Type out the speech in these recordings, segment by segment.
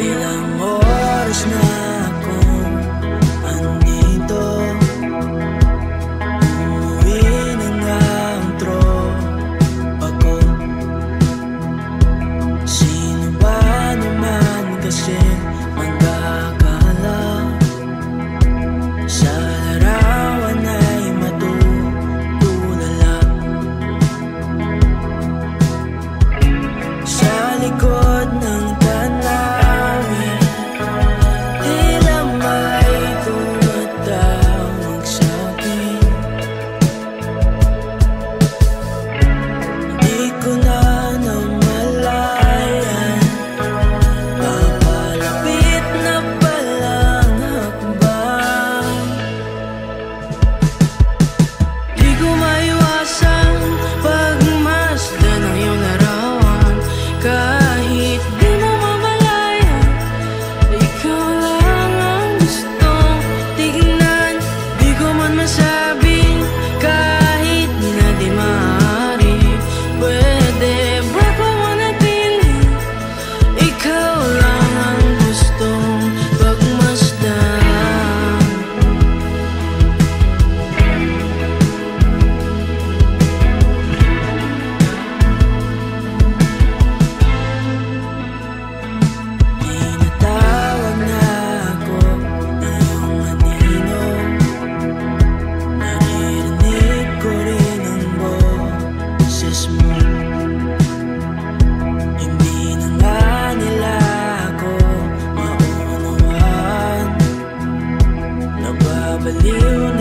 el amor es. believe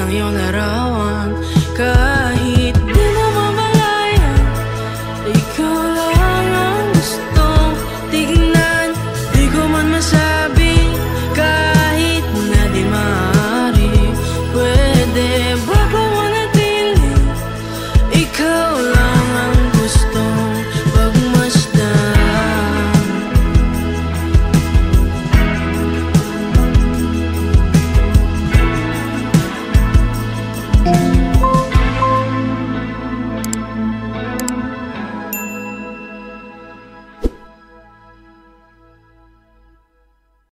ang iyong larawan